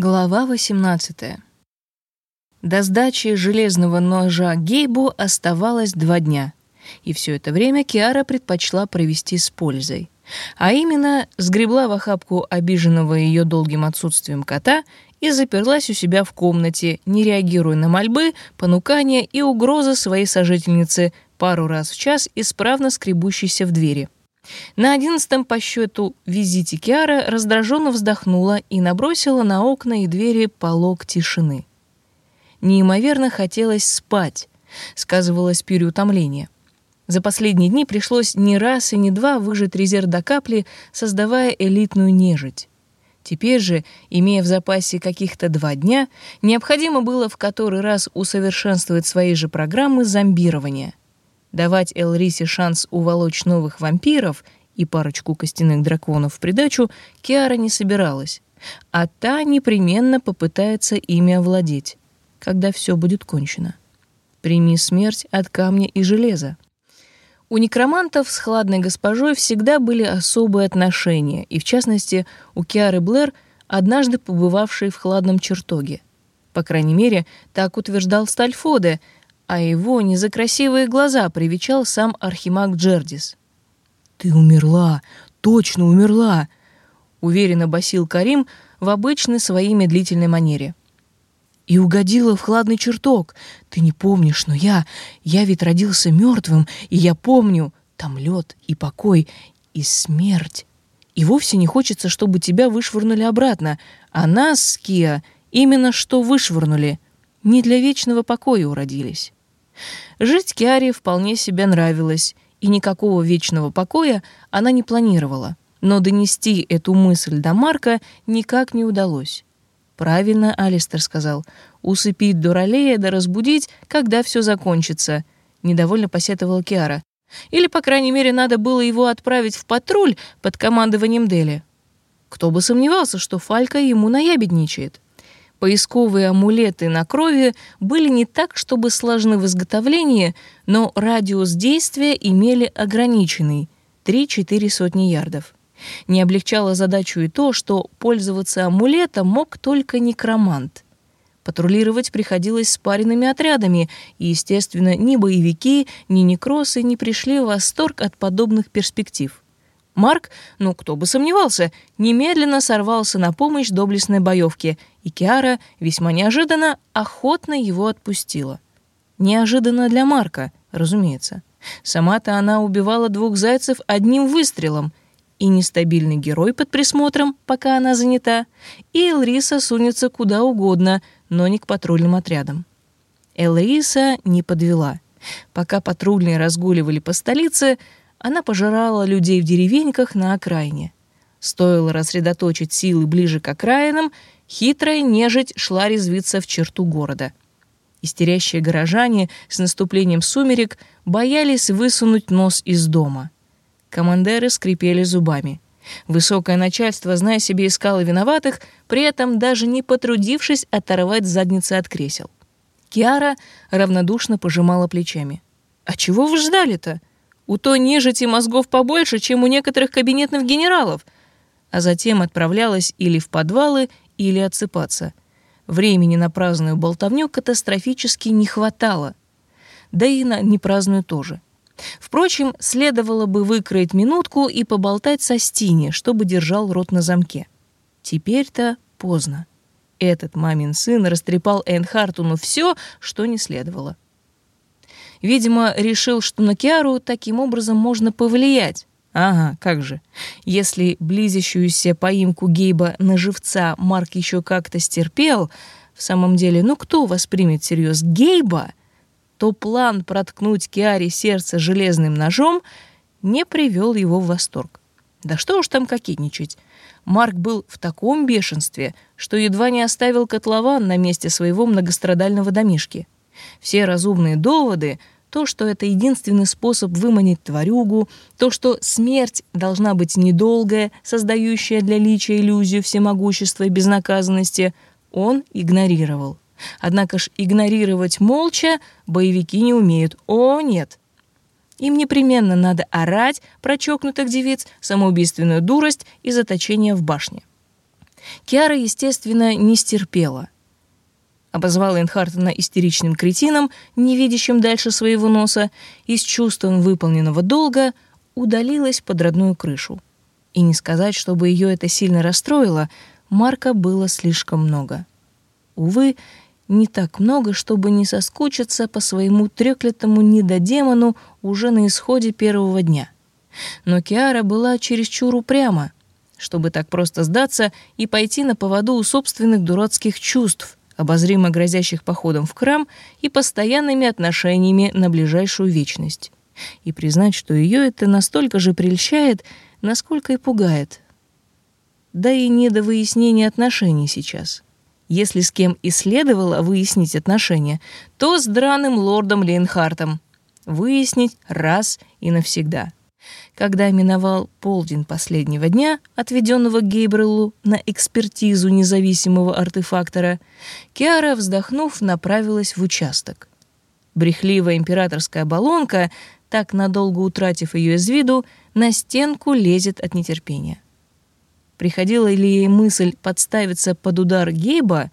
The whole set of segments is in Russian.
Глава 18. До сдачи железного ножа Гейбу оставалось два дня, и все это время Киара предпочла провести с пользой. А именно, сгребла в охапку обиженного ее долгим отсутствием кота и заперлась у себя в комнате, не реагируя на мольбы, понукания и угрозы своей сожительницы, пару раз в час исправно скребущейся в двери. На одиннадцатом по счету визите Киара раздраженно вздохнула и набросила на окна и двери полог тишины. Неимоверно хотелось спать, сказывалось переутомление. За последние дни пришлось не раз и не два выжать резерв до капли, создавая элитную нежить. Теперь же, имея в запасе каких-то два дня, необходимо было в который раз усовершенствовать свои же программы зомбирования. Давать Элрисе шанс уволочь новых вампиров и парочку костяных драконов в придачу Киара не собиралась, а та непременно попытается ими овладеть, когда все будет кончено. Прими смерть от камня и железа. У некромантов с хладной госпожой всегда были особые отношения, и в частности у Киары Блэр, однажды побывавшей в хладном чертоге. По крайней мере, так утверждал Стальфоде — а его не за красивые глаза привечал сам архимаг Джердис. «Ты умерла, точно умерла!» — уверенно басил Карим в обычной своей медлительной манере. «И угодила в хладный чертог. Ты не помнишь, но я... Я ведь родился мертвым, и я помню, там лед и покой, и смерть. И вовсе не хочется, чтобы тебя вышвырнули обратно, а нас, Кия, именно что вышвырнули. Не для вечного покоя уродились». Жить Киаре вполне себе нравилось, и никакого вечного покоя она не планировала. Но донести эту мысль до Марка никак не удалось. Правильно Алистер сказал. Усыпить Дуралея да разбудить, когда все закончится. Недовольно посетовала Киара. Или, по крайней мере, надо было его отправить в патруль под командованием Дели. Кто бы сомневался, что Фалька ему наябедничает. Поисковые амулеты на крови были не так, чтобы сложны в изготовлении, но радиус действия имели ограниченный — 3-4 сотни ярдов. Не облегчало задачу и то, что пользоваться амулетом мог только некромант. Патрулировать приходилось спаренными отрядами, и, естественно, ни боевики, ни некросы не пришли в восторг от подобных перспектив. Марк, ну кто бы сомневался, немедленно сорвался на помощь доблестной боевке, и Киара, весьма неожиданно, охотно его отпустила. Неожиданно для Марка, разумеется. Сама-то она убивала двух зайцев одним выстрелом, и нестабильный герой под присмотром, пока она занята, и Элриса сунется куда угодно, но не к патрульным отрядам. Элриса не подвела. Пока патрульные разгуливали по столице, она пожирала людей в деревеньках на окраине. Стоило рассредоточить силы ближе к окраинам, хитрая нежить шла резвиться в черту города. Истерящие горожане с наступлением сумерек боялись высунуть нос из дома. Командеры скрипели зубами. Высокое начальство, зная себе, искало виноватых, при этом даже не потрудившись оторвать задницы от кресел. Киара равнодушно пожимала плечами. «А чего вы ждали-то? У той нежити мозгов побольше, чем у некоторых кабинетных генералов, а затем отправлялась или в подвалы, или отсыпаться. Времени на праздную болтовню катастрофически не хватало. Да и на непраздную тоже. Впрочем, следовало бы выкроить минутку и поболтать со Стини, чтобы держал рот на замке. Теперь-то поздно. Этот мамин сын растрепал Энхартуну все, что не следовало. Видимо, решил, что на Киару таким образом можно повлиять. Ага, как же. Если близящуюся поимку Гейба на живца Марк еще как-то стерпел, в самом деле, ну кто воспримет всерьез Гейба, то план проткнуть Киаре сердце железным ножом не привел его в восторг. Да что уж там кокетничать. Марк был в таком бешенстве, что едва не оставил котлован на месте своего многострадального домишки. Все разумные доводы, то, что это единственный способ выманить тварюгу, то, что смерть должна быть недолгая, создающая для лича иллюзию всемогущества и безнаказанности, он игнорировал. Однако ж игнорировать молча боевики не умеют. О, нет! Им непременно надо орать про чокнутых девиц, самоубийственную дурость и заточение в башне. Киара, естественно, не стерпела. Обозвала Энхартена истеричным кретином, не видящим дальше своего носа, и с чувством выполненного долга удалилась под родную крышу. И не сказать, чтобы ее это сильно расстроило, Марка было слишком много. Увы, не так много, чтобы не соскучиться по своему трёклятому недодемону уже на исходе первого дня. Но Киара была чересчур упряма, чтобы так просто сдаться и пойти на поводу у собственных дурацких чувств, обозримо грозящих походом в храм и постоянными отношениями на ближайшую вечность. И признать, что ее это настолько же прельщает, насколько и пугает. Да и не до выяснения отношений сейчас. Если с кем и следовало выяснить отношения, то с драным лордом Лейнхартом. Выяснить раз и навсегда. Когда миновал полдень последнего дня, отведенного Гейбреллу на экспертизу независимого артефактора, Киара, вздохнув, направилась в участок. Брехливая императорская баллонка, так надолго утратив ее из виду, на стенку лезет от нетерпения. Приходила ли ей мысль подставиться под удар Гейба?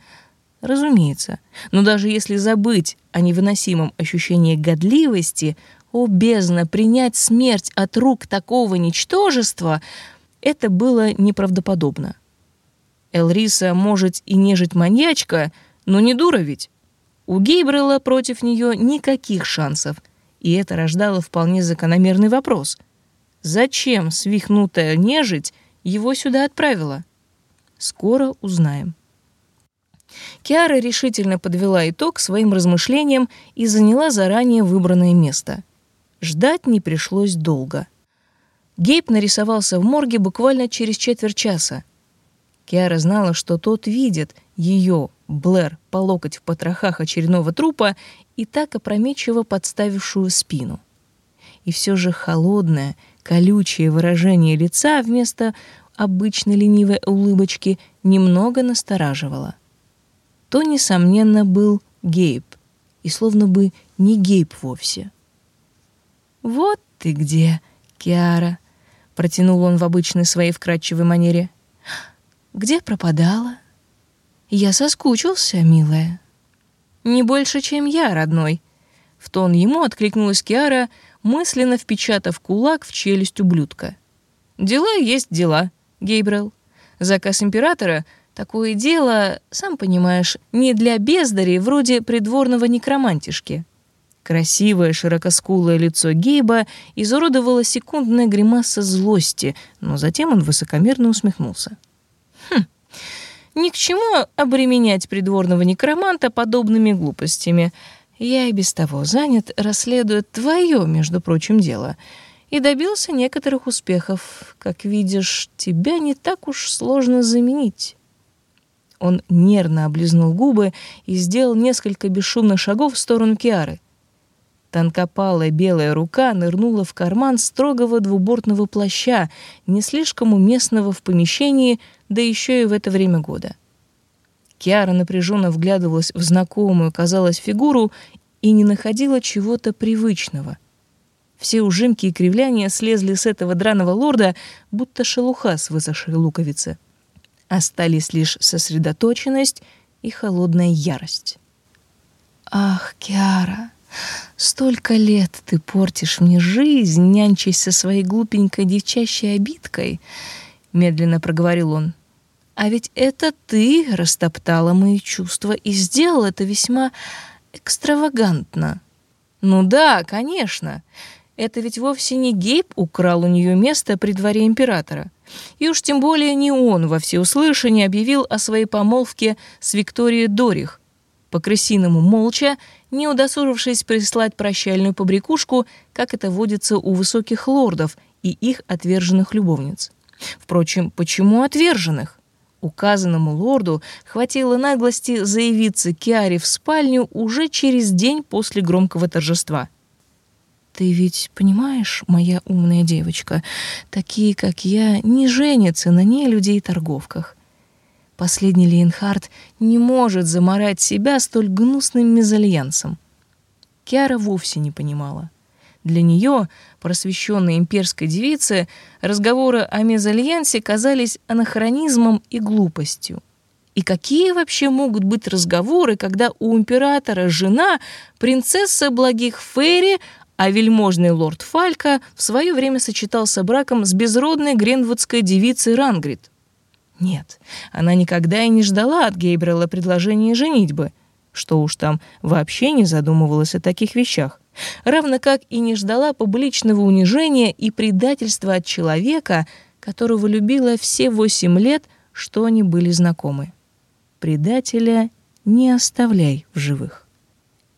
Разумеется. Но даже если забыть о невыносимом ощущении годливости, о бездна, принять смерть от рук такого ничтожества, это было неправдоподобно. Элриса, может, и нежить маньячка, но не дура ведь. У Гейбрела против нее никаких шансов, и это рождало вполне закономерный вопрос. Зачем свихнутая нежить его сюда отправила? Скоро узнаем. Киара решительно подвела итог своим размышлениям и заняла заранее выбранное место. Ждать не пришлось долго. Гейб нарисовался в морге буквально через четверть часа. Киара знала, что тот видит ее, Блэр, по локоть в потрохах очередного трупа и так опрометчиво подставившую спину. И все же холодное, колючее выражение лица вместо обычной ленивой улыбочки немного настораживало. То, несомненно, был Гейб, и словно бы не Гейб вовсе. «Вот ты где, Киара!» — протянул он в обычной своей вкрадчивой манере. «Где пропадала?» «Я соскучился, милая». «Не больше, чем я, родной», — в тон ему откликнулась Киара, мысленно впечатав кулак в челюсть ублюдка. «Дела есть дела, Гейбрел. Заказ императора — такое дело, сам понимаешь, не для бездарей вроде придворного некромантишки». Красивое широкоскулое лицо Гейба изуродовало секундная гримаса злости, но затем он высокомерно усмехнулся. «Хм, ни к чему обременять придворного некроманта подобными глупостями. Я и без того занят, расследуя твое, между прочим, дело, и добился некоторых успехов. Как видишь, тебя не так уж сложно заменить». Он нервно облизнул губы и сделал несколько бесшумных шагов в сторону Киары. Тонкопалая белая рука нырнула в карман строгого двубортного плаща, не слишком уместного в помещении, да еще и в это время года. Киара напряженно вглядывалась в знакомую, казалось, фигуру и не находила чего-то привычного. Все ужимки и кривляния слезли с этого драного лорда, будто шелуха с высохшей луковицы. Остались лишь сосредоточенность и холодная ярость. «Ах, Киара!» Столько лет ты портишь мне жизнь, нянчась со своей глупенькой девчачьей обидкой, медленно проговорил он. А ведь это ты растоптала мои чувства и сделал это весьма экстравагантно. Ну да, конечно. Это ведь вовсе не Гейб украл у нее место при дворе императора. И уж тем более не он во всеуслышание объявил о своей помолвке с Викторией Дорих, по-крысиному молча, не удосужившись прислать прощальную побрякушку, как это водится у высоких лордов и их отверженных любовниц. Впрочем, почему отверженных? Указанному лорду хватило наглости заявиться Киаре в спальню уже через день после громкого торжества. «Ты ведь понимаешь, моя умная девочка, такие, как я, не женятся на ней людей торговках. Последний Лейнхард не может заморать себя столь гнусным мезальянсом. Киара вовсе не понимала. Для нее, просвещенной имперской девицы, разговоры о мезальянсе казались анахронизмом и глупостью. И какие вообще могут быть разговоры, когда у императора жена, принцесса благих Фейри, а вельможный лорд Фалька в свое время сочетался браком с безродной гренвудской девицей Рангрид? Нет, она никогда и не ждала от Гейбрела предложения женитьбы, что уж там вообще не задумывалась о таких вещах равно как и не ждала публичного унижения и предательства от человека, которого любила все восемь лет, что они были знакомы. Предателя не оставляй в живых.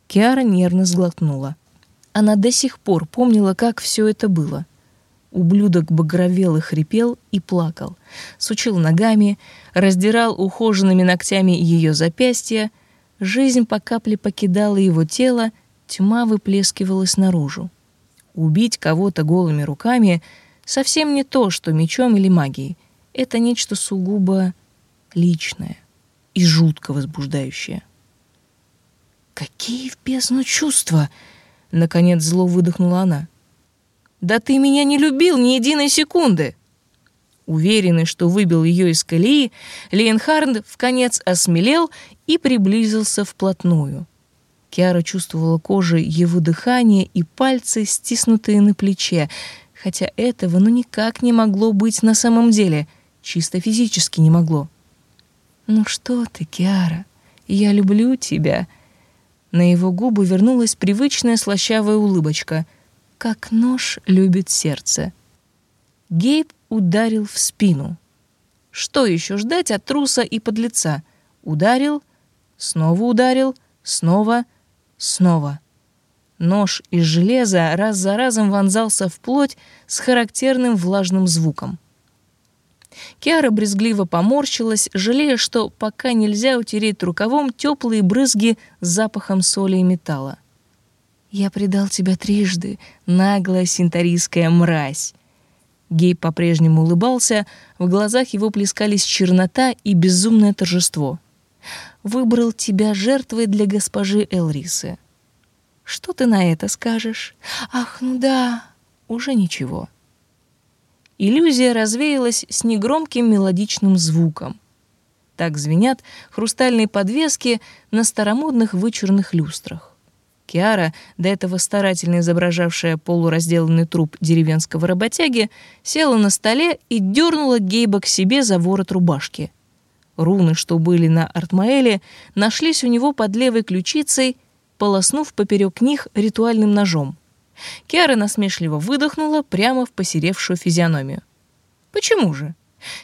Киара нервно сглотнула. Она до сих пор помнила, как все это было. Ублюдок багровел и хрипел и плакал, сучил ногами, раздирал ухоженными ногтями ее запястья, жизнь по капле покидала его тело, Тьма выплескивалась наружу. Убить кого-то голыми руками совсем не то, что мечом или магией. Это нечто сугубо личное и жутко возбуждающее. «Какие в бездну чувства!» — наконец зло выдохнула она. «Да ты меня не любил ни единой секунды!» Уверенный, что выбил ее из колеи, Лейнхард в конец осмелел и приблизился вплотную — Киара чувствовала кожей его дыхание и пальцы, стиснутые на плече, хотя этого ну никак не могло быть на самом деле, чисто физически не могло. «Ну что ты, Киара, я люблю тебя». На его губы вернулась привычная слащавая улыбочка, как нож любит сердце. Гейб ударил в спину. Что еще ждать от труса и подлеца? Ударил, снова ударил, снова — Снова. Нож из железа раз за разом вонзался в плоть с характерным влажным звуком. Киара брезгливо поморщилась, жалея, что пока нельзя утереть рукавом теплые брызги с запахом соли и металла. «Я предал тебя трижды, наглая синтарийская мразь!» Гей по-прежнему улыбался, в глазах его плескались чернота и безумное торжество выбрал тебя жертвой для госпожи Элрисы. Что ты на это скажешь? Ах, ну да, уже ничего. Иллюзия развеялась с негромким мелодичным звуком. Так звенят хрустальные подвески на старомодных вычурных люстрах. Киара, до этого старательно изображавшая полуразделанный труп деревенского работяги, села на столе и дернула Гейба к себе за ворот рубашки. Руны, что были на Артмаэле, нашлись у него под левой ключицей, полоснув поперек них ритуальным ножом. Киара насмешливо выдохнула прямо в посеревшую физиономию. «Почему же?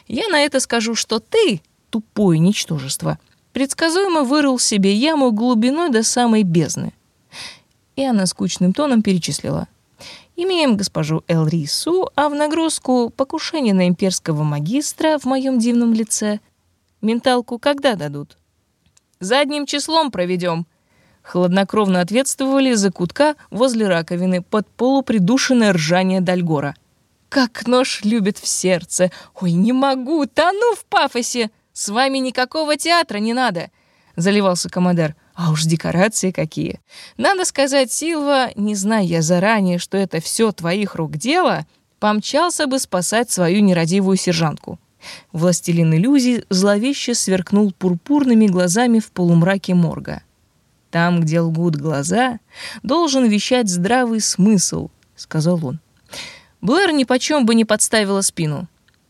Я на это скажу, что ты, тупое ничтожество, предсказуемо вырыл себе яму глубиной до самой бездны». И она скучным тоном перечислила. «Имеем госпожу Элрису, а в нагрузку покушение на имперского магистра в моем дивном лице — Менталку когда дадут? Задним числом проведем. Хладнокровно ответствовали за кутка возле раковины под полупридушенное ржание Дальгора. Как нож любит в сердце. Ой, не могу, тону в пафосе. С вами никакого театра не надо. Заливался командир. А уж декорации какие. Надо сказать, Силва, не зная я заранее, что это все твоих рук дело, помчался бы спасать свою нерадивую сержантку. Властелин иллюзий зловеще сверкнул пурпурными глазами в полумраке морга. «Там, где лгут глаза, должен вещать здравый смысл», — сказал он. Блэр нипочем бы не подставила спину.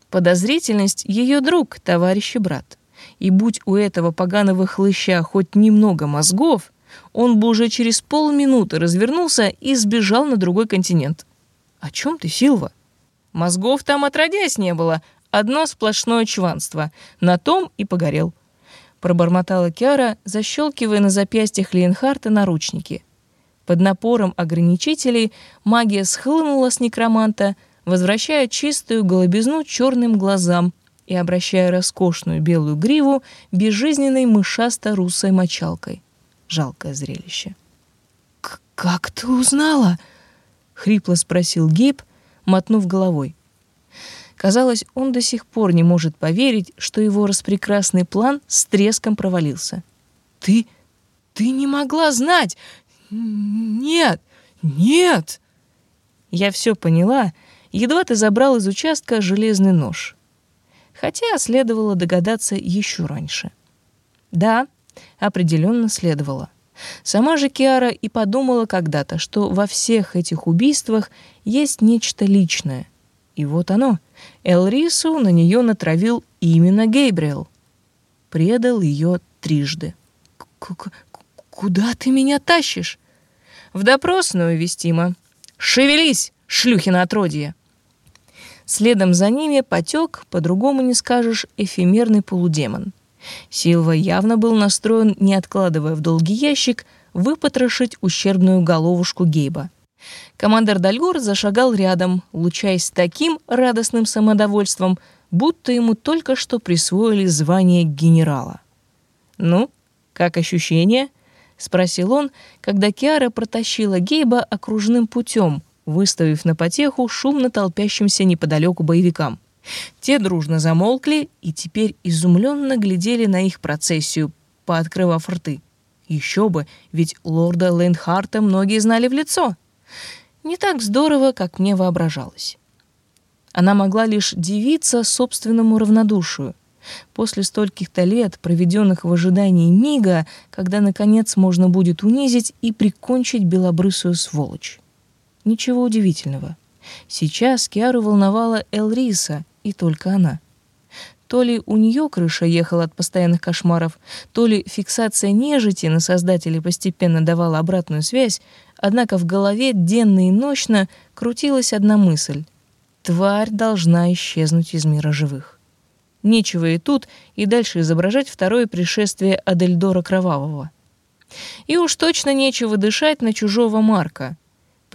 Подозрительность — ее друг, товарищ и брат. И будь у этого поганого хлыща хоть немного мозгов, он бы уже через полминуты развернулся и сбежал на другой континент. «О чем ты, Силва?» «Мозгов там отродясь не было, Одно сплошное чванство. На том и погорел. Пробормотала Киара, защелкивая на запястьях Лейнхарта наручники. Под напором ограничителей магия схлынула с некроманта, возвращая чистую голубизну черным глазам и обращая роскошную белую гриву безжизненной мышасто-русой мочалкой. Жалкое зрелище. «Как ты узнала?» — хрипло спросил Гейб, мотнув головой. Казалось, он до сих пор не может поверить, что его распрекрасный план с треском провалился. «Ты... ты не могла знать! Нет! Нет!» Я все поняла, едва ты забрал из участка железный нож. Хотя следовало догадаться еще раньше. Да, определенно следовало. Сама же Киара и подумала когда-то, что во всех этих убийствах есть нечто личное. И вот оно. Элрису на нее натравил именно Гейбриэл. Предал ее трижды. «Куда ты меня тащишь?» «В допросную, Вестима. Шевелись, шлюхи на отродье!» Следом за ними потек, по-другому не скажешь, эфемерный полудемон — Силва явно был настроен, не откладывая в долгий ящик, выпотрошить ущербную головушку Гейба. Командор Дальгор зашагал рядом, лучаясь таким радостным самодовольством, будто ему только что присвоили звание генерала. «Ну, как ощущение?» — спросил он, когда Киара протащила Гейба окружным путем, выставив на потеху шумно толпящимся неподалеку боевикам. Те дружно замолкли и теперь изумленно глядели на их процессию, пооткрывав рты. Еще бы, ведь лорда Лейнхарта многие знали в лицо. Не так здорово, как мне воображалось. Она могла лишь дивиться собственному равнодушию. После стольких-то лет, проведенных в ожидании мига, когда, наконец, можно будет унизить и прикончить белобрысую сволочь. Ничего удивительного. Сейчас Киару волновала Элриса, и только она. То ли у нее крыша ехала от постоянных кошмаров, то ли фиксация нежити на создателей постепенно давала обратную связь, однако в голове денно и ночно крутилась одна мысль — тварь должна исчезнуть из мира живых. Нечего и тут, и дальше изображать второе пришествие Адельдора Кровавого. И уж точно нечего дышать на чужого Марка —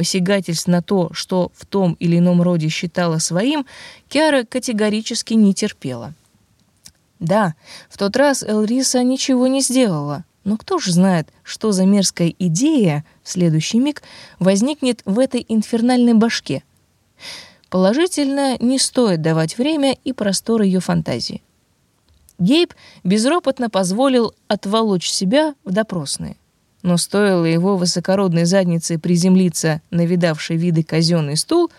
посягательств на то, что в том или ином роде считала своим, Киара категорически не терпела. Да, в тот раз Элриса ничего не сделала, но кто же знает, что за мерзкая идея в следующий миг возникнет в этой инфернальной башке. Положительно, не стоит давать время и простор ее фантазии. Гейб безропотно позволил отволочь себя в допросные. Но стоило его высокородной заднице приземлиться на видавший виды казенный стул,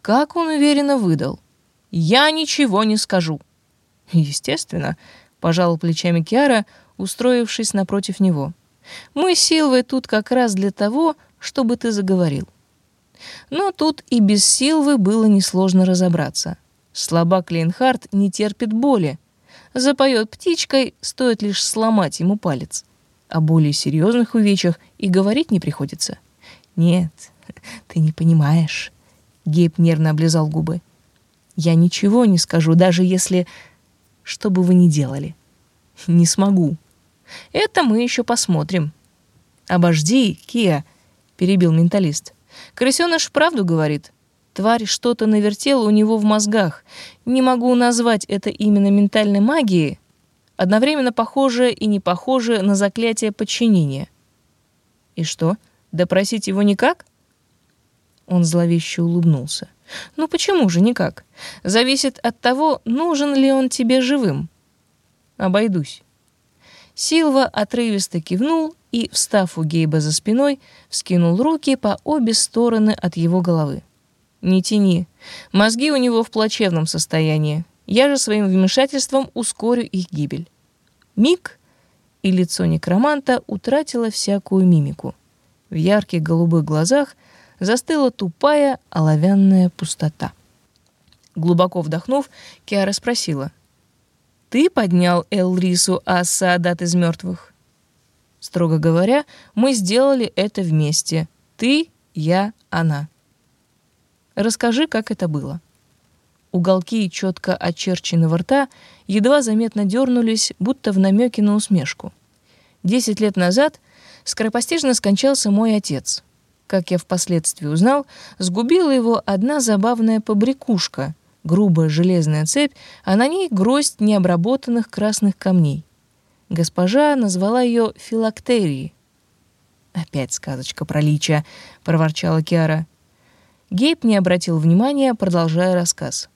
как он уверенно выдал. «Я ничего не скажу». «Естественно», — пожал плечами Киара, устроившись напротив него. «Мы с Силвой тут как раз для того, чтобы ты заговорил». Но тут и без Силвы было несложно разобраться. Слабак Лейнхард не терпит боли. Запоет птичкой, стоит лишь сломать ему палец. О более серьезных увечьях и говорить не приходится. Нет, ты не понимаешь. Гейб нервно облизал губы. Я ничего не скажу, даже если... Что бы вы ни делали. Не смогу. Это мы еще посмотрим. Обожди, Кия, перебил менталист. Крысёныш правду говорит. Тварь что-то навертела у него в мозгах. Не могу назвать это именно ментальной магией, одновременно похожее и не похожее на заклятие подчинения. И что, допросить его никак? Он зловеще улыбнулся. Ну почему же никак? Зависит от того, нужен ли он тебе живым. Обойдусь. Силва отрывисто кивнул и, встав у Гейба за спиной, вскинул руки по обе стороны от его головы. «Не тяни. Мозги у него в плачевном состоянии. Я же своим вмешательством ускорю их гибель. Миг, и лицо некроманта утратило всякую мимику. В ярких голубых глазах застыла тупая оловянная пустота. Глубоко вдохнув, Киара спросила. «Ты поднял Элрису Ассаадат из мертвых?» «Строго говоря, мы сделали это вместе. Ты, я, она». «Расскажи, как это было». Уголки четко очерченного рта едва заметно дернулись, будто в намеке на усмешку. Десять лет назад скоропостижно скончался мой отец. Как я впоследствии узнал, сгубила его одна забавная побрякушка, грубая железная цепь, а на ней гроздь необработанных красных камней. Госпожа назвала ее филактерией. «Опять сказочка про лича», — проворчала Киара. Гейб не обратил внимания, продолжая рассказ.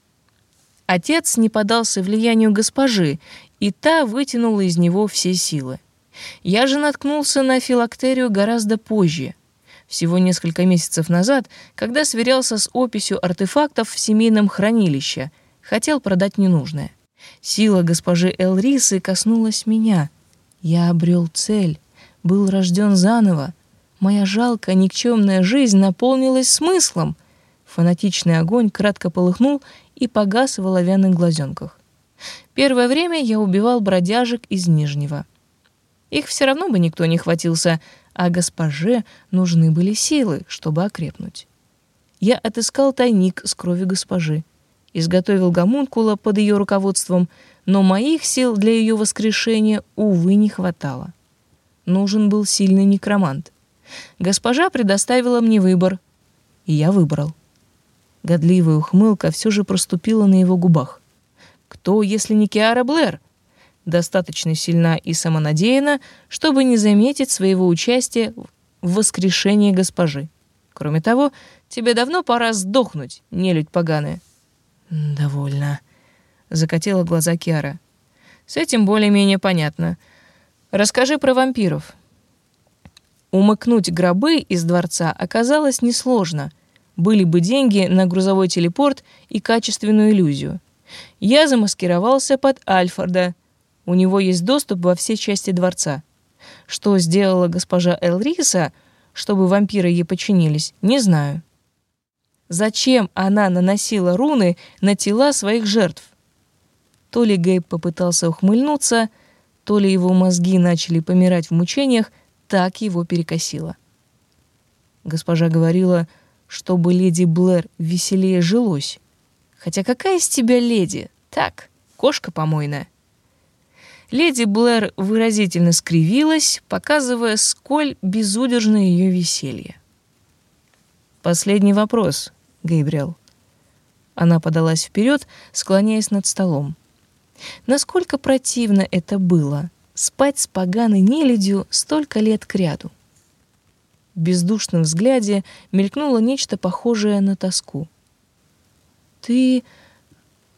Отец не поддался влиянию госпожи, и та вытянула из него все силы. Я же наткнулся на филактерию гораздо позже. Всего несколько месяцев назад, когда сверялся с описью артефактов в семейном хранилище, хотел продать ненужное. Сила госпожи Элрисы коснулась меня. Я обрел цель, был рожден заново. Моя жалкая, никчемная жизнь наполнилась смыслом. Фанатичный огонь кратко полыхнул и погас в оловянных глазенках. Первое время я убивал бродяжек из Нижнего. Их все равно бы никто не хватился, а госпоже нужны были силы, чтобы окрепнуть. Я отыскал тайник с кровью госпожи, изготовил гомункула под ее руководством, но моих сил для ее воскрешения, увы, не хватало. Нужен был сильный некромант. Госпожа предоставила мне выбор, и я выбрал. Годливая ухмылка все же проступила на его губах. Кто, если не Киара Блэр? Достаточно сильна и самонадеяна, чтобы не заметить своего участия в воскрешении госпожи. Кроме того, тебе давно пора сдохнуть, нелюдь поганая. Довольно, закатила глаза Киара. С этим более-менее понятно. Расскажи про вампиров. Умыкнуть гробы из дворца оказалось несложно. Были бы деньги на грузовой телепорт и качественную иллюзию. Я замаскировался под Альфорда. У него есть доступ во все части дворца. Что сделала госпожа Элриса, чтобы вампиры ей подчинились, не знаю. Зачем она наносила руны на тела своих жертв? То ли Гейб попытался ухмыльнуться, то ли его мозги начали помирать в мучениях, так его перекосило. Госпожа говорила, чтобы леди Блэр веселее жилось. Хотя какая из тебя леди? Так, кошка помойная. Леди Блэр выразительно скривилась, показывая, сколь безудержно ее веселье. «Последний вопрос, Гейбриэл». Она подалась вперед, склоняясь над столом. Насколько противно это было — спать с поганой нелюдью столько лет кряду. Бездушном взгляде мелькнуло нечто похожее на тоску. Ты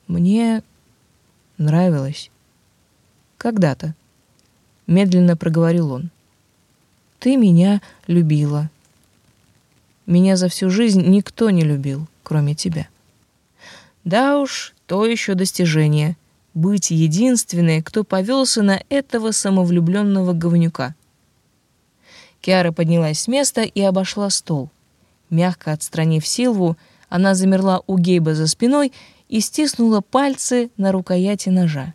мне нравилась. Когда-то. Медленно проговорил он. Ты меня любила. Меня за всю жизнь никто не любил, кроме тебя. Да уж, то еще достижение — быть единственной, кто повелся на этого самовлюбленного говнюка. Киара поднялась с места и обошла стол. Мягко отстранив Силву, она замерла у Гейба за спиной и стиснула пальцы на рукояти ножа.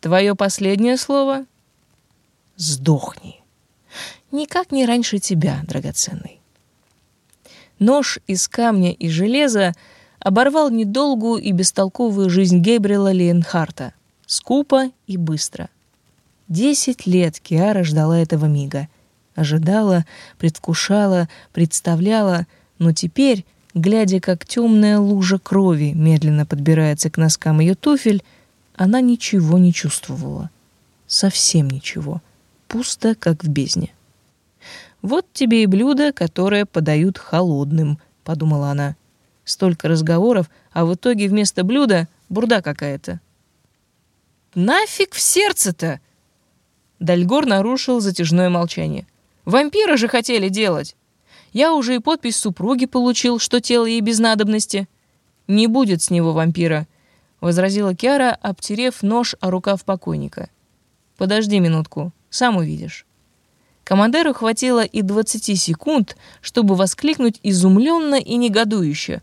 «Твое последнее слово?» «Сдохни!» «Никак не раньше тебя, драгоценный». Нож из камня и железа оборвал недолгую и бестолковую жизнь Гейбрила Лейнхарта. Скупо и быстро. Десять лет Киара ждала этого мига. Ожидала, предвкушала, представляла, но теперь Глядя, как темная лужа крови медленно подбирается к носкам ее туфель, она ничего не чувствовала. Совсем ничего. Пусто, как в бездне. «Вот тебе и блюдо, которое подают холодным», — подумала она. Столько разговоров, а в итоге вместо блюда бурда какая-то. «Нафиг в сердце-то!» Дальгор нарушил затяжное молчание. «Вампиры же хотели делать!» Я уже и подпись супруги получил, что тело ей без надобности. Не будет с него вампира, возразила Киара, обтерев нож о рукав покойника. Подожди минутку, сам увидишь. Командеру хватило и двадцати секунд, чтобы воскликнуть изумленно и негодующе.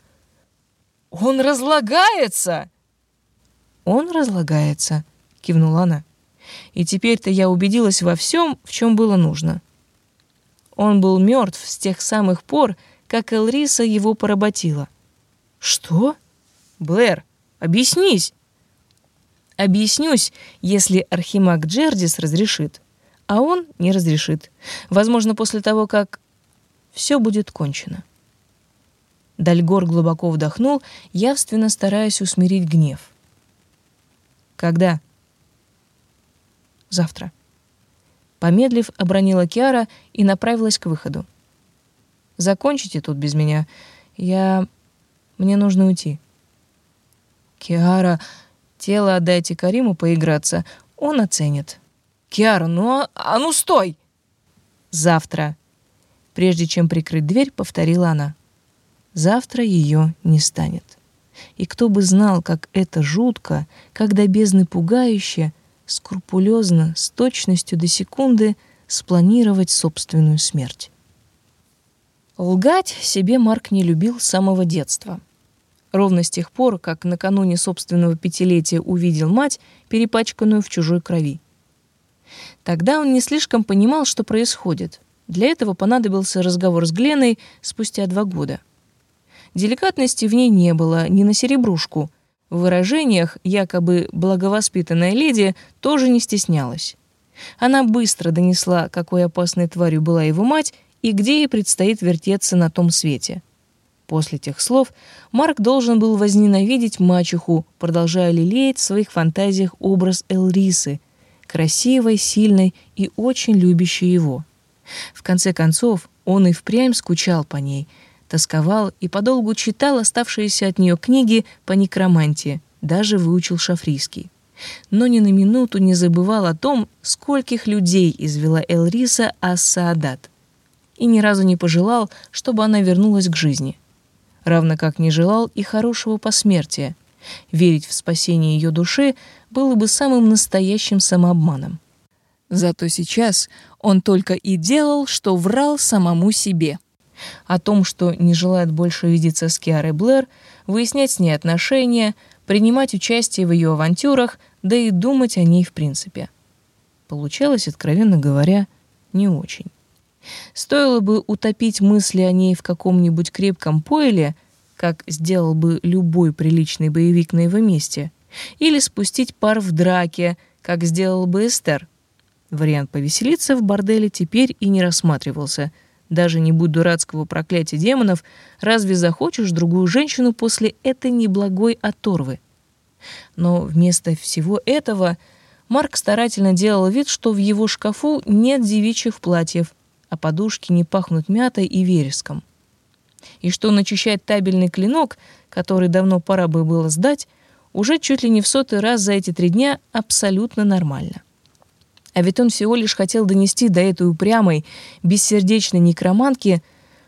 «Он разлагается!» «Он разлагается», — кивнула она. «И теперь-то я убедилась во всем, в чем было нужно. Он был мертв с тех самых пор, как Элриса его поработила. Что? Блэр, объяснись. Объяснюсь, если архимаг Джердис разрешит, а он не разрешит. Возможно, после того, как все будет кончено. Дальгор глубоко вдохнул, явственно стараясь усмирить гнев. Когда? Завтра. Помедлив, обронила Киара и направилась к выходу. «Закончите тут без меня. Я... Мне нужно уйти». «Киара, тело отдайте Кариму поиграться. Он оценит». «Киара, ну а, а ну стой!» «Завтра. Прежде чем прикрыть дверь, повторила она. Завтра ее не станет. И кто бы знал, как это жутко, как до бездны пугающе, скрупулезно, с точностью до секунды спланировать собственную смерть. Лгать себе Марк не любил с самого детства. Ровно с тех пор, как накануне собственного пятилетия увидел мать, перепачканную в чужой крови. Тогда он не слишком понимал, что происходит. Для этого понадобился разговор с Гленой спустя два года. Деликатности в ней не было, ни на серебрушку. В выражениях якобы благовоспитанная леди тоже не стеснялась. Она быстро донесла, какой опасной тварью была его мать и где ей предстоит вертеться на том свете. После тех слов Марк должен был возненавидеть мачеху, продолжая лелеять в своих фантазиях образ Элрисы — красивой, сильной и очень любящей его. В конце концов, он и впрямь скучал по ней, тосковал и подолгу читал оставшиеся от нее книги по некромантии, даже выучил шафрийский. Но ни на минуту не забывал о том, скольких людей извела Элриса Ас-Саадат, и ни разу не пожелал, чтобы она вернулась к жизни. Равно как не желал и хорошего посмертия. Верить в спасение ее души было бы самым настоящим самообманом. Зато сейчас он только и делал, что врал самому себе. О том, что не желает больше видеться с Киарой Блэр, выяснять с ней отношения, принимать участие в ее авантюрах, да и думать о ней в принципе. Получалось, откровенно говоря, не очень. Стоило бы утопить мысли о ней в каком-нибудь крепком пойле, как сделал бы любой приличный боевик на его месте — или спустить пар в драке, как сделал бы Эстер. Вариант повеселиться в борделе теперь и не рассматривался. Даже не будь дурацкого проклятия демонов, разве захочешь другую женщину после этой неблагой оторвы? Но вместо всего этого Марк старательно делал вид, что в его шкафу нет девичьих платьев, а подушки не пахнут мятой и вереском. И что начищать табельный клинок, который давно пора бы было сдать, уже чуть ли не в сотый раз за эти три дня абсолютно нормально. А ведь он всего лишь хотел донести до этой упрямой, бессердечной некроманки,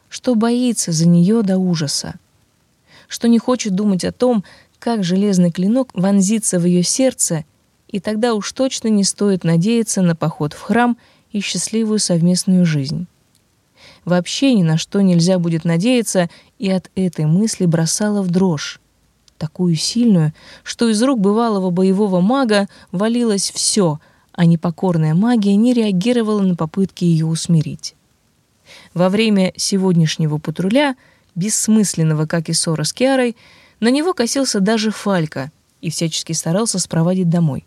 что боится за нее до ужаса, что не хочет думать о том, как железный клинок вонзится в ее сердце, и тогда уж точно не стоит надеяться на поход в храм и счастливую совместную жизнь. Вообще ни на что нельзя будет надеяться, и от этой мысли бросала в дрожь такую сильную, что из рук бывалого боевого мага валилось все, а непокорная магия не реагировала на попытки ее усмирить. Во время сегодняшнего патруля, бессмысленного, как и ссора с Киарой, на него косился даже Фалька и всячески старался спровадить домой.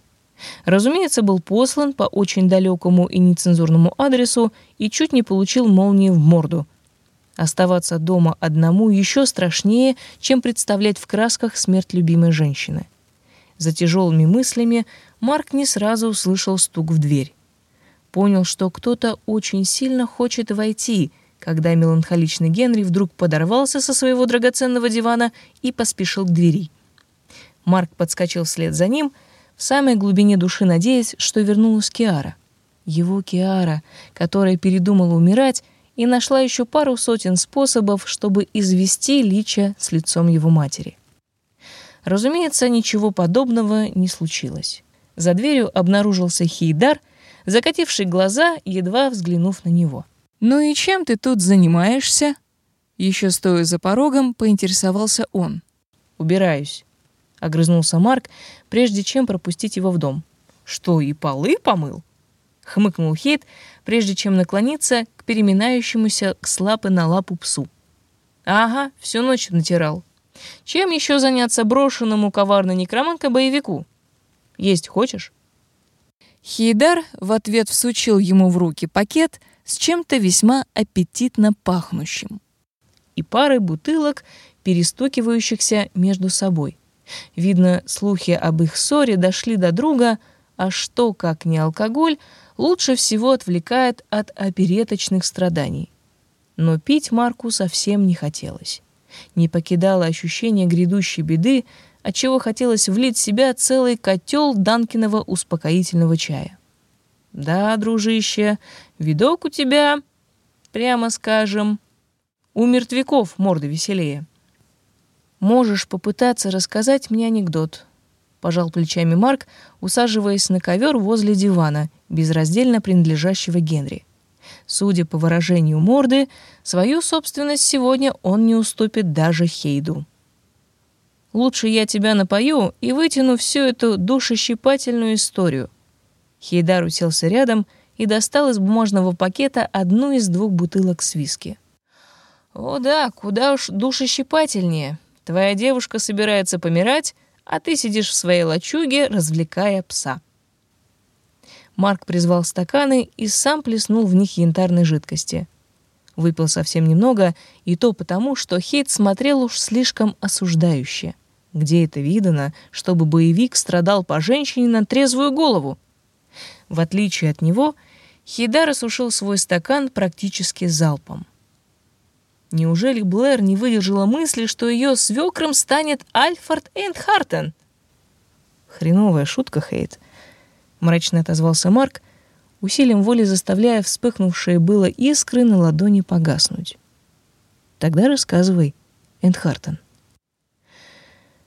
Разумеется, был послан по очень далекому и нецензурному адресу и чуть не получил молнии в морду — Оставаться дома одному еще страшнее, чем представлять в красках смерть любимой женщины. За тяжелыми мыслями Марк не сразу услышал стук в дверь. Понял, что кто-то очень сильно хочет войти, когда меланхоличный Генри вдруг подорвался со своего драгоценного дивана и поспешил к двери. Марк подскочил вслед за ним, в самой глубине души надеясь, что вернулась Киара. Его Киара, которая передумала умирать, и нашла еще пару сотен способов, чтобы извести Лича с лицом его матери. Разумеется, ничего подобного не случилось. За дверью обнаружился Хейдар, закативший глаза, едва взглянув на него. «Ну и чем ты тут занимаешься?» Еще стоя за порогом, поинтересовался он. «Убираюсь», — огрызнулся Марк, прежде чем пропустить его в дом. «Что, и полы помыл?» — хмыкнул Хейт, прежде чем наклониться к переминающемуся с лапы на лапу псу. «Ага, всю ночь натирал. Чем еще заняться брошенному коварной некроманкой боевику? Есть хочешь?» Хейдар в ответ всучил ему в руки пакет с чем-то весьма аппетитно пахнущим и парой бутылок, перестукивающихся между собой. Видно, слухи об их ссоре дошли до друга, а что, как не алкоголь, лучше всего отвлекает от опереточных страданий. Но пить Марку совсем не хотелось. Не покидало ощущение грядущей беды, отчего хотелось влить в себя целый котел Данкиного успокоительного чая. «Да, дружище, видок у тебя прямо скажем, у мертвяков морды веселее. Можешь попытаться рассказать мне анекдот, пожал плечами Марк, усаживаясь на ковер возле дивана, безраздельно принадлежащего Генри. Судя по выражению морды, свою собственность сегодня он не уступит даже Хейду. Лучше я тебя напою и вытяну всю эту душещипательную историю. Хейдар уселся рядом и достал из бумажного пакета одну из двух бутылок с виски. О да, куда уж душещипательнее. Твоя девушка собирается помирать, а ты сидишь в своей лачуге, развлекая пса. Марк призвал стаканы и сам плеснул в них янтарной жидкости. Выпил совсем немного, и то потому, что Хейт смотрел уж слишком осуждающе. Где это видано, чтобы боевик страдал по женщине на трезвую голову? В отличие от него, Хейдар осушил свой стакан практически залпом. Неужели Блэр не выдержала мысли, что ее свекром станет Альфред Эйнхартен? Хреновая шутка, Хейт мрачно отозвался Марк, усилием воли заставляя вспыхнувшие было искры на ладони погаснуть. Тогда рассказывай, Эндхартен.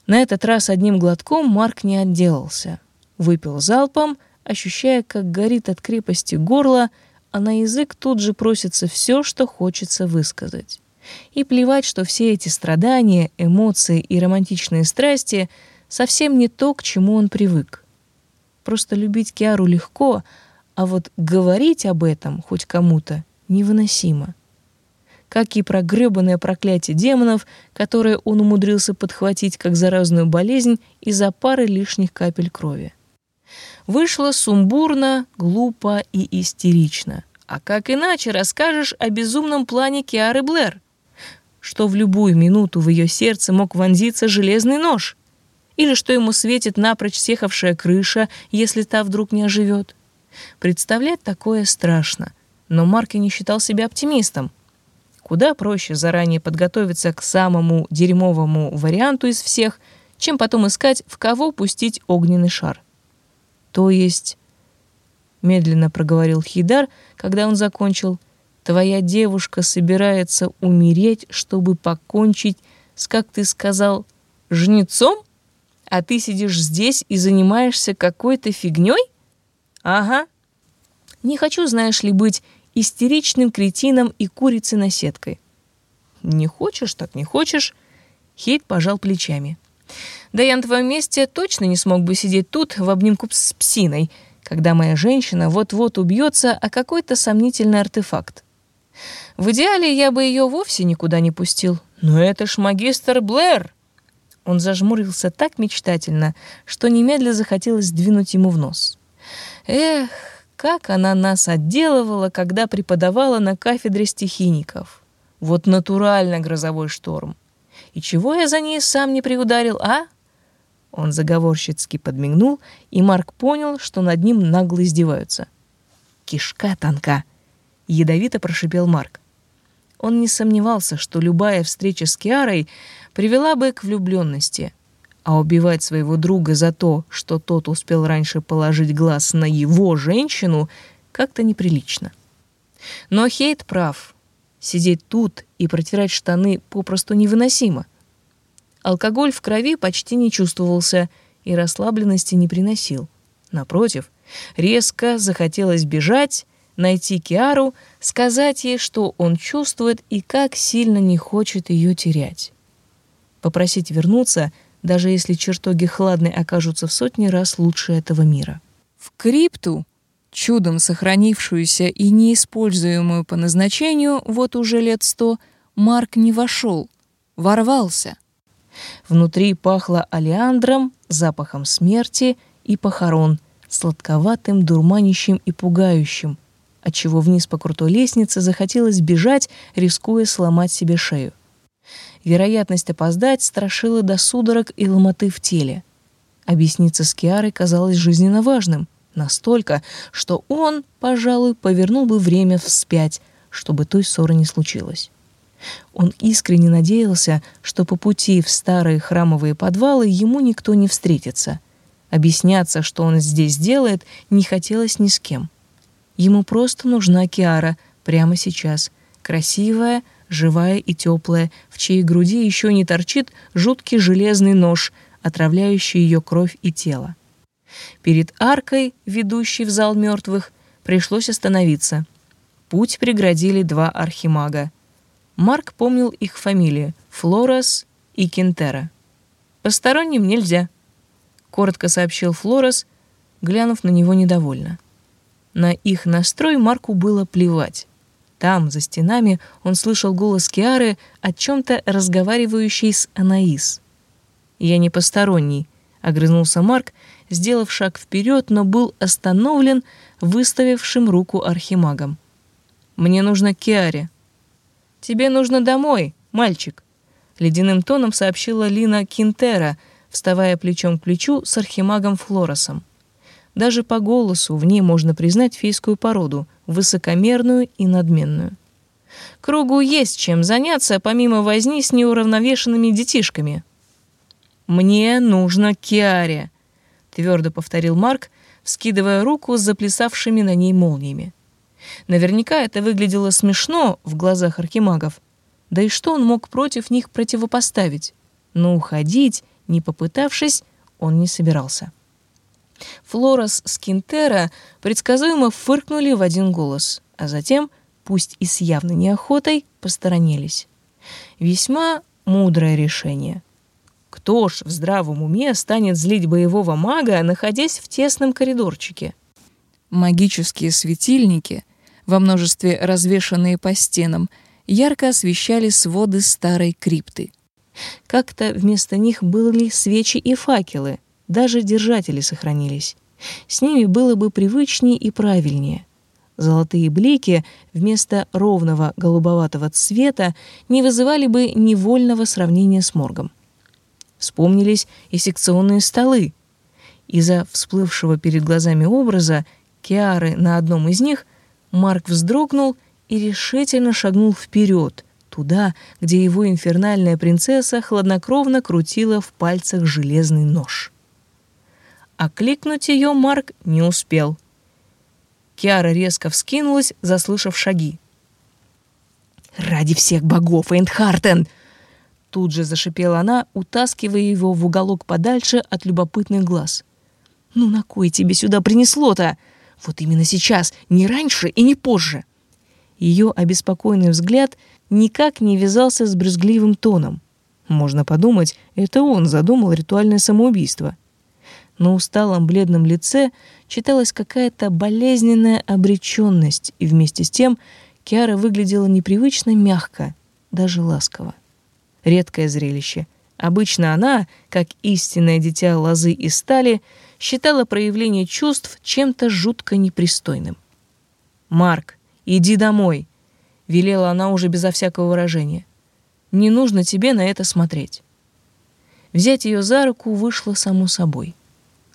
На этот раз одним глотком Марк не отделался. Выпил залпом, ощущая, как горит от крепости горло, а на язык тут же просится все, что хочется высказать. И плевать, что все эти страдания, эмоции и романтичные страсти совсем не то, к чему он привык. Просто любить Киару легко, а вот говорить об этом хоть кому-то невыносимо. Как и про грёбаное проклятие демонов, которое он умудрился подхватить как заразную болезнь из-за пары лишних капель крови. Вышло сумбурно, глупо и истерично. А как иначе расскажешь о безумном плане Киары Блэр? Что в любую минуту в ее сердце мог вонзиться железный нож? или что ему светит напрочь съехавшая крыша, если та вдруг не оживет. Представлять такое страшно, но Марки не считал себя оптимистом. Куда проще заранее подготовиться к самому дерьмовому варианту из всех, чем потом искать, в кого пустить огненный шар. То есть, медленно проговорил Хидар, когда он закончил, твоя девушка собирается умереть, чтобы покончить с, как ты сказал, жнецом? а ты сидишь здесь и занимаешься какой-то фигней? Ага. Не хочу, знаешь ли, быть истеричным кретином и курицей на сеткой. Не хочешь, так не хочешь. Хейт пожал плечами. Да я на твоем месте точно не смог бы сидеть тут в обнимку с псиной, когда моя женщина вот-вот убьется о какой-то сомнительный артефакт. В идеале я бы ее вовсе никуда не пустил. Но это ж магистр Блэр. Он зажмурился так мечтательно, что немедля захотелось двинуть ему в нос. Эх, как она нас отделывала, когда преподавала на кафедре стихийников. Вот натурально грозовой шторм. И чего я за ней сам не приударил, а? Он заговорщицки подмигнул, и Марк понял, что над ним нагло издеваются. «Кишка тонка!» — ядовито прошипел Марк. Он не сомневался, что любая встреча с Киарой привела бы к влюбленности, а убивать своего друга за то, что тот успел раньше положить глаз на его женщину, как-то неприлично. Но Хейт прав. Сидеть тут и протирать штаны попросту невыносимо. Алкоголь в крови почти не чувствовался и расслабленности не приносил. Напротив, резко захотелось бежать, найти Киару, сказать ей, что он чувствует и как сильно не хочет ее терять. Попросить вернуться, даже если чертоги хладны окажутся в сотни раз лучше этого мира. В крипту, чудом сохранившуюся и неиспользуемую по назначению вот уже лет сто, Марк не вошел, ворвался. Внутри пахло алиандром, запахом смерти и похорон, сладковатым, дурманящим и пугающим — отчего вниз по крутой лестнице захотелось бежать, рискуя сломать себе шею. Вероятность опоздать страшила до судорог и ломоты в теле. Объясниться с Киарой казалось жизненно важным, настолько, что он, пожалуй, повернул бы время вспять, чтобы той ссоры не случилось. Он искренне надеялся, что по пути в старые храмовые подвалы ему никто не встретится. Объясняться, что он здесь делает, не хотелось ни с кем. Ему просто нужна Киара прямо сейчас, Красивая, живая и теплая, в чьей груди еще не торчит жуткий железный нож, отравляющий ее кровь и тело. Перед аркой, ведущей в зал мертвых, пришлось остановиться. Путь преградили два архимага. Марк помнил их фамилии — Флорес и Кентера. «Посторонним нельзя», — коротко сообщил Флорес, глянув на него недовольно. На их настрой Марку было плевать. Там, за стенами, он слышал голос Киары о чем-то разговаривающей с Анаис. «Я не посторонний», — огрызнулся Марк, сделав шаг вперед, но был остановлен выставившим руку архимагом. «Мне нужно к Киаре». «Тебе нужно домой, мальчик», — ледяным тоном сообщила Лина Кинтера, вставая плечом к плечу с архимагом Флоросом. Даже по голосу в ней можно признать фейскую породу, высокомерную и надменную. Кругу есть чем заняться, помимо возни с неуравновешенными детишками. «Мне нужно Киаре», — твердо повторил Марк, скидывая руку с заплясавшими на ней молниями. Наверняка это выглядело смешно в глазах архимагов. Да и что он мог против них противопоставить? Но уходить, не попытавшись, он не собирался. Флорас с Кинтера предсказуемо фыркнули в один голос, а затем, пусть и с явной неохотой, посторонились. Весьма мудрое решение. Кто ж в здравом уме станет злить боевого мага, находясь в тесном коридорчике? Магические светильники, во множестве развешанные по стенам, ярко освещали своды старой крипты. Как-то вместо них были свечи и факелы — даже держатели сохранились. С ними было бы привычнее и правильнее. Золотые блики вместо ровного голубоватого цвета не вызывали бы невольного сравнения с моргом. Вспомнились и секционные столы. Из-за всплывшего перед глазами образа Киары на одном из них Марк вздрогнул и решительно шагнул вперед, туда, где его инфернальная принцесса хладнокровно крутила в пальцах железный нож. Окликнуть ее Марк не успел. Киара резко вскинулась, заслышав шаги. «Ради всех богов, Эйнхартен!» Тут же зашипела она, утаскивая его в уголок подальше от любопытных глаз. «Ну на кой тебе сюда принесло-то? Вот именно сейчас, не раньше и не позже!» Ее обеспокоенный взгляд никак не вязался с брюзгливым тоном. Можно подумать, это он задумал ритуальное самоубийство. На усталом бледном лице читалась какая-то болезненная обреченность, и вместе с тем Киара выглядела непривычно мягко, даже ласково. Редкое зрелище. Обычно она, как истинное дитя лозы и стали, считала проявление чувств чем-то жутко непристойным. «Марк, иди домой», — велела она уже безо всякого выражения. «Не нужно тебе на это смотреть». Взять ее за руку вышло само собой.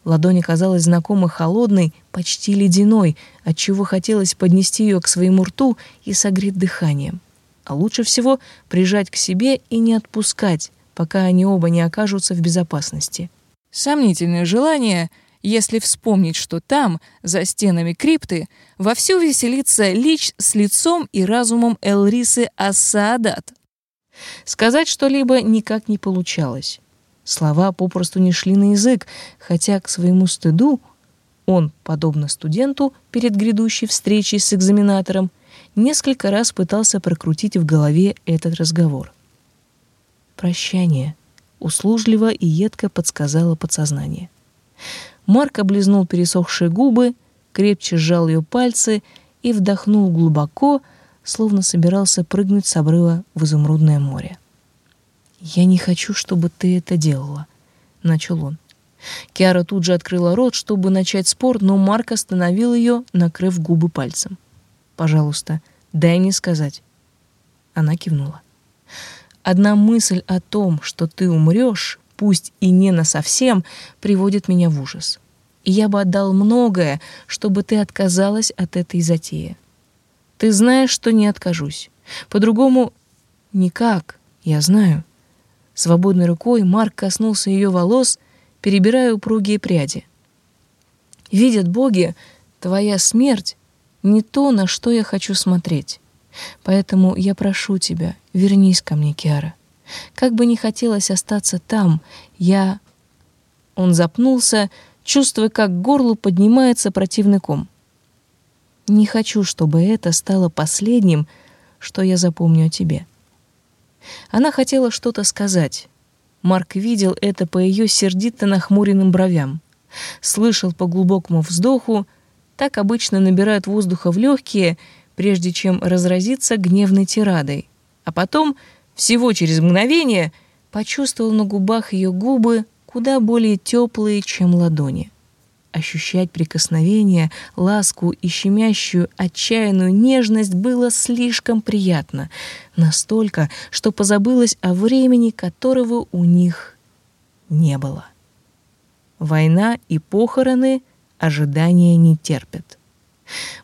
Ладонь оказалась знакомо холодной, почти ледяной, отчего хотелось поднести ее к своему рту и согреть дыханием. А лучше всего прижать к себе и не отпускать, пока они оба не окажутся в безопасности. Сомнительное желание, если вспомнить, что там, за стенами крипты, вовсю веселится Лич с лицом и разумом Элрисы Ассаадат. Сказать что-либо никак не получалось. Слова попросту не шли на язык, хотя к своему стыду он, подобно студенту перед грядущей встречей с экзаменатором, несколько раз пытался прокрутить в голове этот разговор. «Прощание», — услужливо и едко подсказало подсознание. Марк облизнул пересохшие губы, крепче сжал ее пальцы и вдохнул глубоко, словно собирался прыгнуть с обрыва в изумрудное море. «Я не хочу, чтобы ты это делала», — начал он. Киара тут же открыла рот, чтобы начать спор, но Марк остановил ее, накрыв губы пальцем. «Пожалуйста, дай мне сказать». Она кивнула. «Одна мысль о том, что ты умрешь, пусть и не на совсем, приводит меня в ужас. И я бы отдал многое, чтобы ты отказалась от этой затеи. Ты знаешь, что не откажусь. По-другому никак, я знаю». Свободной рукой Марк коснулся ее волос, перебирая упругие пряди. «Видят боги, твоя смерть — не то, на что я хочу смотреть. Поэтому я прошу тебя, вернись ко мне, Киара. Как бы не хотелось остаться там, я...» Он запнулся, чувствуя, как к горлу поднимается противный ком. «Не хочу, чтобы это стало последним, что я запомню о тебе». Она хотела что-то сказать. Марк видел это по ее сердито нахмуренным бровям. Слышал по глубокому вздоху, так обычно набирают воздуха в легкие, прежде чем разразиться гневной тирадой. А потом, всего через мгновение, почувствовал на губах ее губы куда более теплые, чем ладони. Ощущать прикосновение, ласку и щемящую, отчаянную нежность было слишком приятно, настолько, что позабылось о времени, которого у них не было. Война и похороны ожидания не терпят.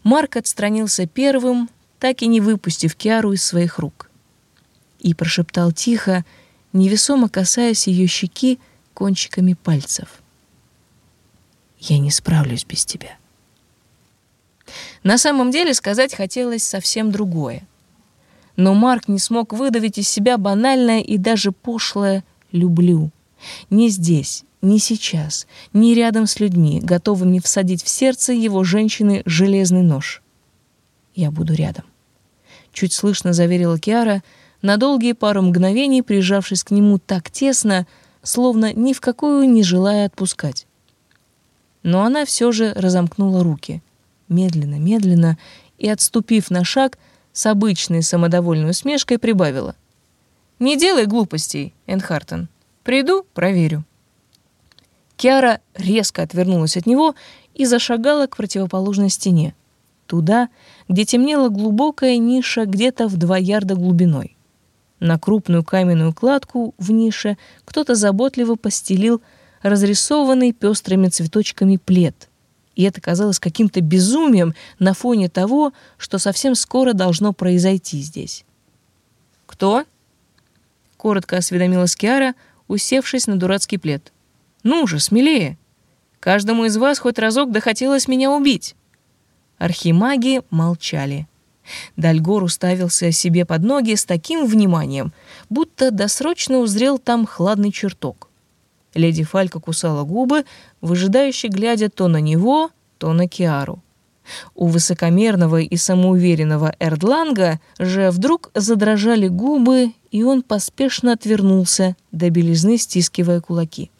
Марк отстранился первым, так и не выпустив Киару из своих рук. И прошептал тихо, невесомо касаясь ее щеки кончиками пальцев. «Я не справлюсь без тебя». На самом деле сказать хотелось совсем другое. Но Марк не смог выдавить из себя банальное и даже пошлое «люблю». Не здесь, не сейчас, не рядом с людьми, готовыми всадить в сердце его женщины железный нож. Я буду рядом. Чуть слышно заверила Киара, на долгие пару мгновений прижавшись к нему так тесно, словно ни в какую не желая отпускать. Но она все же разомкнула руки, медленно, медленно, и, отступив на шаг, с обычной самодовольной усмешкой прибавила. «Не делай глупостей, Энхартен. Приду, проверю». Киара резко отвернулась от него и зашагала к противоположной стене, туда, где темнела глубокая ниша где-то в два ярда глубиной. На крупную каменную кладку в нише кто-то заботливо постелил разрисованный пестрыми цветочками плед. И это казалось каким-то безумием на фоне того, что совсем скоро должно произойти здесь. «Кто?» — коротко осведомилась Киара, усевшись на дурацкий плед. Ну же, смелее. Каждому из вас хоть разок захотелось меня убить. Архимаги молчали. Дальгор уставился себе под ноги с таким вниманием, будто досрочно узрел там хладный чертог. Леди Фалька кусала губы, выжидающе глядя то на него, то на Киару. У высокомерного и самоуверенного Эрдланга же вдруг задрожали губы, и он поспешно отвернулся, до белизны стискивая кулаки.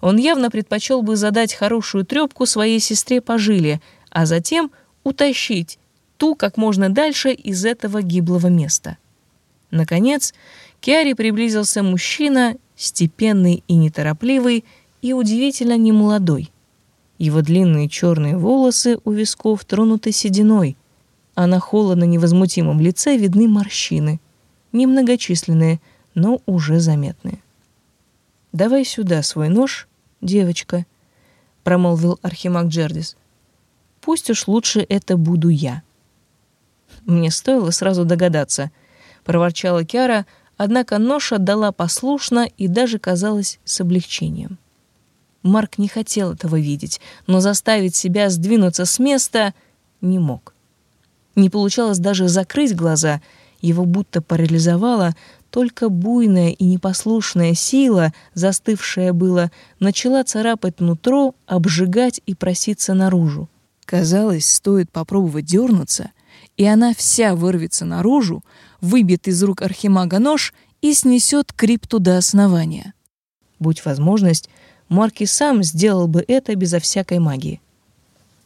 Он явно предпочел бы задать хорошую трепку своей сестре по жиле, а затем утащить ту как можно дальше из этого гиблого места. Наконец, Киаре приблизился мужчина, степенный и неторопливый, и удивительно немолодой. Его длинные черные волосы у висков тронуты сединой, а на холодно невозмутимом лице видны морщины, немногочисленные, но уже заметные. «Давай сюда свой нож, девочка», — промолвил Архимаг Джердис. «Пусть уж лучше это буду я». Мне стоило сразу догадаться, — проворчала Киара, однако нож отдала послушно и даже казалось с облегчением. Марк не хотел этого видеть, но заставить себя сдвинуться с места не мог. Не получалось даже закрыть глаза, его будто парализовало, только буйная и непослушная сила, застывшая было, начала царапать нутро, обжигать и проситься наружу. Казалось, стоит попробовать дернуться, и она вся вырвется наружу, выбьет из рук архимага нож и снесет крипту до основания. Будь возможность, Марки сам сделал бы это безо всякой магии.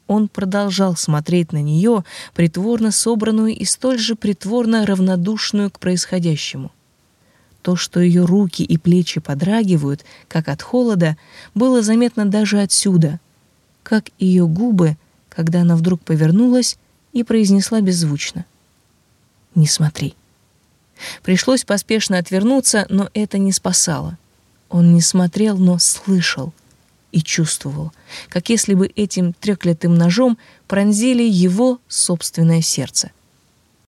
Он продолжал смотреть на нее, притворно собранную и столь же притворно равнодушную к происходящему. То, что ее руки и плечи подрагивают, как от холода, было заметно даже отсюда, как ее губы, когда она вдруг повернулась и произнесла беззвучно. «Не смотри». Пришлось поспешно отвернуться, но это не спасало. Он не смотрел, но слышал и чувствовал, как если бы этим треклятым ножом пронзили его собственное сердце.